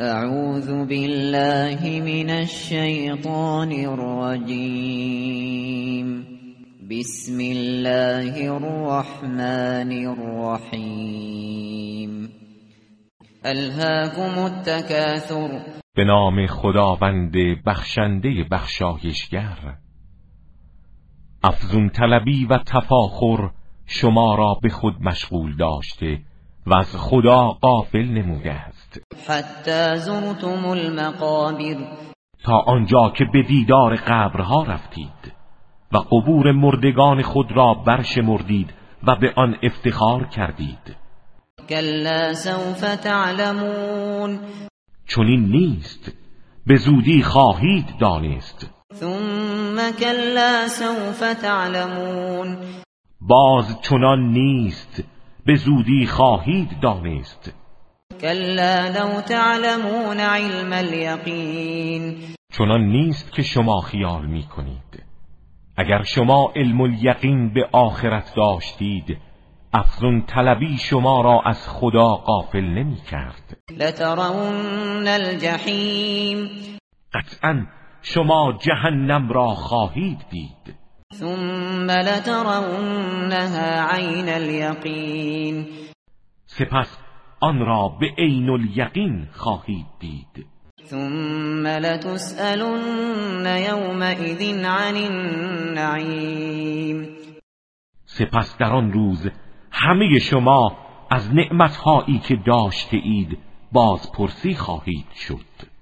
اعوذ بالله من الشیطان الرجیم بسم الله الرحمن الرحیم الهاكم التكاثر. به نام خداوند بخشنده بخشایشگر. افزون طلبی و تفاخر شما را به خود مشغول داشته و از خدا غافل نموده حتی زرتم المقابر. تا آنجا که به دیدار قبرها رفتید و قبور مردگان خود را برشمردید و به آن افتخار کردید. کلا سوف تعلمون. چنین نیست به زودی خواهید دانست. ثم کلا سوف تعلمون. باز چنان نیست به زودی خواهید دانست. کلا لو تعلمون علم الیقین چنان نیست که شما خیال می کنید اگر شما علم الیقین به آخرت داشتید افزون طلبی شما را از خدا غافل نمی کرد لترون الجحیم. قطعا شما جهنم را خواهید دید. ثم لترونها عین الیقین. سپس آن را به عین الیقین خواهید دید. ثم لتسألن یومئذ عن النعیم. سپس در آن روز همه شما از نعمتهایی که داشته اید بازپرسی خواهید شد.